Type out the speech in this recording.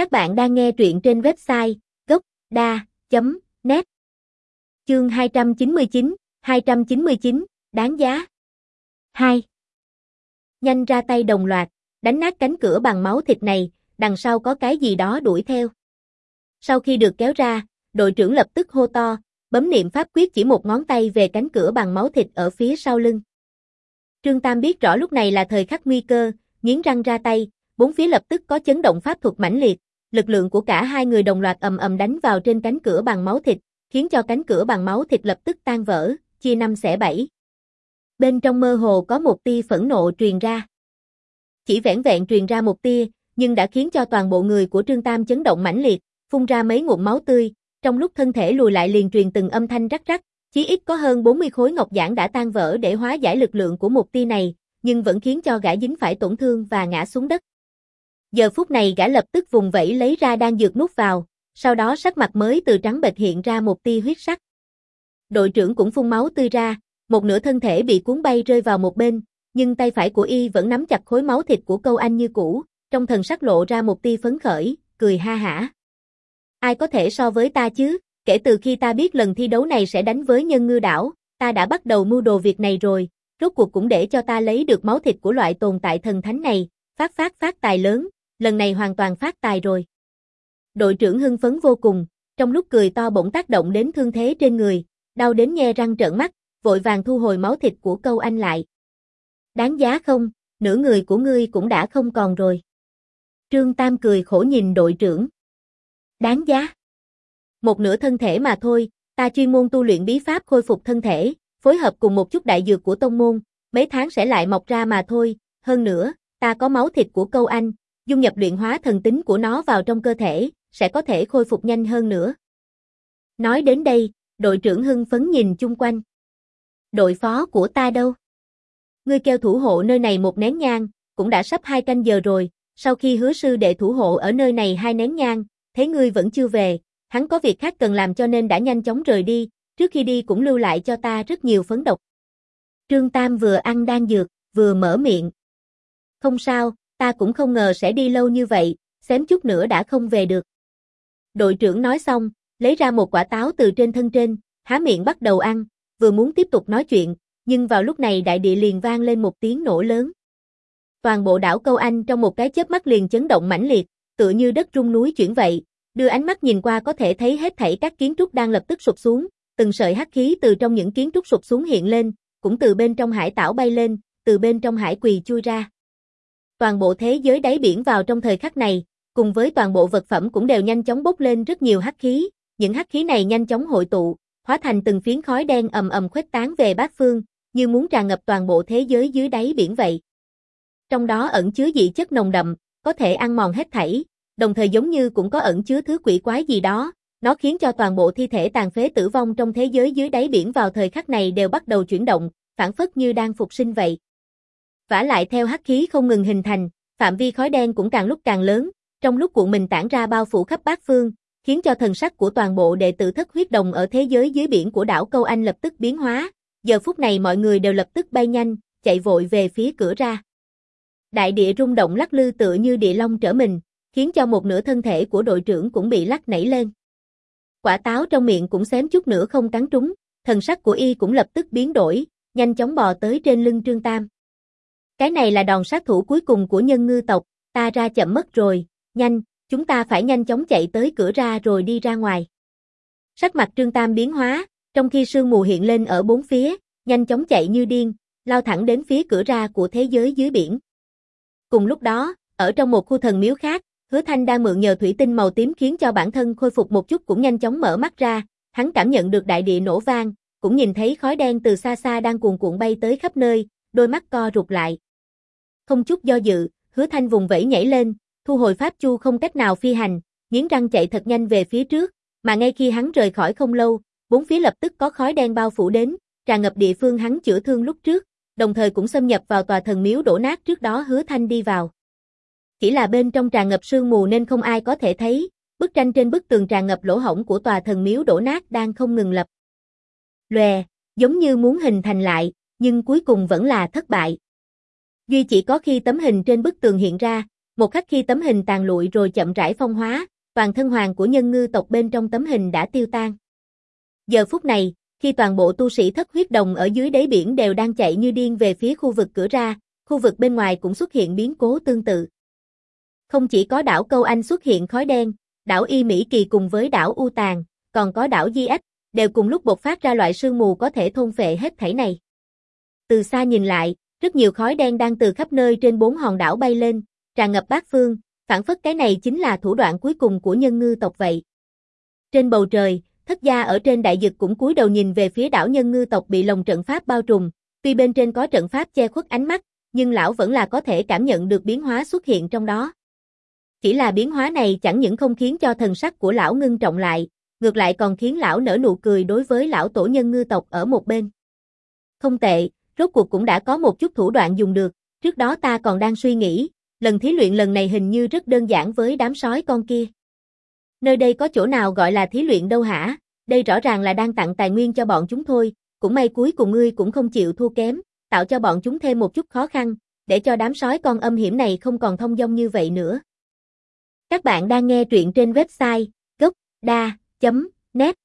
Các bạn đang nghe truyện trên website gốc.da.net Chương 299, 299, đáng giá 2 Nhanh ra tay đồng loạt, đánh nát cánh cửa bằng máu thịt này, đằng sau có cái gì đó đuổi theo. Sau khi được kéo ra, đội trưởng lập tức hô to, bấm niệm pháp quyết chỉ một ngón tay về cánh cửa bằng máu thịt ở phía sau lưng. Trương Tam biết rõ lúc này là thời khắc nguy cơ, nghiến răng ra tay, bốn phía lập tức có chấn động pháp thuật mãnh liệt, lực lượng của cả hai người đồng loạt ầm ầm đánh vào trên cánh cửa bằng máu thịt, khiến cho cánh cửa bằng máu thịt lập tức tan vỡ, chia năm xẻ bảy. Bên trong mơ hồ có một tia phẫn nộ truyền ra. Chỉ vẻn vẹn truyền ra một tia, nhưng đã khiến cho toàn bộ người của Trương Tam chấn động mãnh liệt, phun ra mấy ngụm máu tươi, trong lúc thân thể lùi lại liền truyền từng âm thanh rắc rắc, chí ít có hơn 40 khối ngọc giản đã tan vỡ để hóa giải lực lượng của một tia này, nhưng vẫn khiến cho gã dính phải tổn thương và ngã xuống đất. Giờ phút này gã lập tức vùng vẫy lấy ra đang dược nút vào, sau đó sắc mặt mới từ trắng bệch hiện ra một tia huyết sắc. Đội trưởng cũng phun máu tươi ra, một nửa thân thể bị cuốn bay rơi vào một bên, nhưng tay phải của y vẫn nắm chặt khối máu thịt của câu anh như cũ, trong thần sắc lộ ra một tia phấn khởi, cười ha hả. Ai có thể so với ta chứ, kể từ khi ta biết lần thi đấu này sẽ đánh với nhân ngư đảo, ta đã bắt đầu mưu đồ việc này rồi, rốt cuộc cũng để cho ta lấy được máu thịt của loại tồn tại thần thánh này, phát phát phát tài lớn, lần này hoàn toàn phát tài rồi. Đội trưởng hưng phấn vô cùng, trong lúc cười to bỗng tác động đến thương thế trên người, đau đến nhe răng trợn mắt, vội vàng thu hồi máu thịt của câu anh lại. Đáng giá không, nửa người của ngươi cũng đã không còn rồi. Trương Tam cười khổ nhìn đội trưởng. Đáng giá. Một nửa thân thể mà thôi, ta chuyên môn tu luyện bí pháp khôi phục thân thể, phối hợp cùng một chút đại dược của tông môn, mấy tháng sẽ lại mọc ra mà thôi, hơn nữa, ta có máu thịt của câu anh, dung nhập luyện hóa thần tính của nó vào trong cơ thể, sẽ có thể khôi phục nhanh hơn nữa. Nói đến đây, đội trưởng hưng phấn nhìn chung quanh. Đội phó của ta đâu? Ngươi kêu thủ hộ nơi này một nén nhang, cũng đã sắp hai canh giờ rồi, sau khi hứa sư đệ thủ hộ ở nơi này hai nén nhang, thấy ngươi vẫn chưa về, hắn có việc khác cần làm cho nên đã nhanh chóng rời đi, trước khi đi cũng lưu lại cho ta rất nhiều phấn độc. Trương Tam vừa ăn đan dược, vừa mở miệng. Không sao, ta cũng không ngờ sẽ đi lâu như vậy, xém chút nữa đã không về được. Đội trưởng nói xong, lấy ra một quả táo từ trên thân trên, há miệng bắt đầu ăn, vừa muốn tiếp tục nói chuyện, nhưng vào lúc này đại địa liền vang lên một tiếng nổ lớn. Toàn bộ đảo Câu Anh trong một cái chớp mắt liền chấn động mãnh liệt, tựa như đất rung núi chuyển vậy, đưa ánh mắt nhìn qua có thể thấy hết thảy các kiến trúc đang lập tức sụp xuống, từng sợi hắc khí từ trong những kiến trúc sụp xuống hiện lên, cũng từ bên trong hải tảo bay lên, từ bên trong hải quỳ chui ra. Toàn bộ thế giới đáy biển vào trong thời khắc này, cùng với toàn bộ vật phẩm cũng đều nhanh chóng bốc lên rất nhiều hắc khí, những hắc khí này nhanh chóng hội tụ, hóa thành từng phiến khói đen ầm ầm khuếch tán về bát phương, như muốn tràn ngập toàn bộ thế giới dưới đáy biển vậy. Trong đó ẩn chứa dị chất nồng đậm, có thể ăn mòn hết thảy, đồng thời giống như cũng có ẩn chứa thứ quỷ quái gì đó, nó khiến cho toàn bộ thi thể tàn phế tử vong trong thế giới dưới đáy biển vào thời khắc này đều bắt đầu chuyển động, phản phất như đang phục sinh vậy. Vả lại theo hắc khí không ngừng hình thành, phạm vi khói đen cũng càng lúc càng lớn, trong lúc cuộn mình tản ra bao phủ khắp bát phương, khiến cho thần sắc của toàn bộ đệ tử thất huyết đồng ở thế giới dưới biển của đảo Câu Anh lập tức biến hóa. Giờ phút này mọi người đều lập tức bay nhanh, chạy vội về phía cửa ra. Đại địa rung động lắc lư tựa như địa long trở mình, khiến cho một nửa thân thể của đội trưởng cũng bị lắc nảy lên. Quả táo trong miệng cũng xém chút nữa không cắn trúng, thần sắc của y cũng lập tức biến đổi, nhanh chóng bò tới trên lưng Trương Tam. Cái này là đòn sát thủ cuối cùng của nhân ngư tộc, ta ra chậm mất rồi, nhanh, chúng ta phải nhanh chóng chạy tới cửa ra rồi đi ra ngoài. Sắc mặt Trương Tam biến hóa, trong khi sương mù hiện lên ở bốn phía, nhanh chóng chạy như điên, lao thẳng đến phía cửa ra của thế giới dưới biển. Cùng lúc đó, ở trong một khu thần miếu khác, Hứa Thanh đang mượn nhờ thủy tinh màu tím khiến cho bản thân khôi phục một chút cũng nhanh chóng mở mắt ra, hắn cảm nhận được đại địa nổ vang, cũng nhìn thấy khói đen từ xa xa đang cuồn cuộn bay tới khắp nơi, đôi mắt co rụt lại. Không chút do dự, Hứa Thanh vùng vẫy nhảy lên, thu hồi pháp chu không cách nào phi hành, nghiến răng chạy thật nhanh về phía trước, mà ngay khi hắn rời khỏi không lâu, bốn phía lập tức có khói đen bao phủ đến, tràn ngập địa phương hắn chữa thương lúc trước, đồng thời cũng xâm nhập vào tòa thần miếu đổ nát trước đó Hứa Thanh đi vào. Chỉ là bên trong tràn ngập sương mù nên không ai có thể thấy, bức tranh trên bức tường tràn ngập lỗ hổng của tòa thần miếu đổ nát đang không ngừng lập. Lòe, giống như muốn hình thành lại, nhưng cuối cùng vẫn là thất bại. Duy chỉ có khi tấm hình trên bức tường hiện ra, Một khắc khi tấm hình tàn lụi rồi chậm rãi phong hóa, toàn thân hoàng của nhân ngư tộc bên trong tấm hình đã tiêu tan. Giờ phút này, khi toàn bộ tu sĩ thất huyết đồng ở dưới đáy biển đều đang chạy như điên về phía khu vực cửa ra, khu vực bên ngoài cũng xuất hiện biến cố tương tự. Không chỉ có đảo Câu Anh xuất hiện khói đen, đảo Y Mỹ Kỳ cùng với đảo U Tàn, còn có đảo Di Ách, đều cùng lúc bộc phát ra loại sương mù có thể thôn phệ hết thảy này. Từ xa nhìn lại, rất nhiều khói đen đang từ khắp nơi trên bốn hòn đảo bay lên, tràn ngập bát phương, phản phất cái này chính là thủ đoạn cuối cùng của nhân ngư tộc vậy. Trên bầu trời, thất gia ở trên đại dực cũng cúi đầu nhìn về phía đảo nhân ngư tộc bị lồng trận pháp bao trùm, tuy bên trên có trận pháp che khuất ánh mắt, nhưng lão vẫn là có thể cảm nhận được biến hóa xuất hiện trong đó. Chỉ là biến hóa này chẳng những không khiến cho thần sắc của lão ngưng trọng lại, ngược lại còn khiến lão nở nụ cười đối với lão tổ nhân ngư tộc ở một bên. Không tệ, rốt cuộc cũng đã có một chút thủ đoạn dùng được, trước đó ta còn đang suy nghĩ, lần thí luyện lần này hình như rất đơn giản với đám sói con kia. Nơi đây có chỗ nào gọi là thí luyện đâu hả, đây rõ ràng là đang tặng tài nguyên cho bọn chúng thôi, cũng may cuối cùng ngươi cũng không chịu thua kém, tạo cho bọn chúng thêm một chút khó khăn, để cho đám sói con âm hiểm này không còn thông dong như vậy nữa. Các bạn đang nghe truyện trên website gocda.net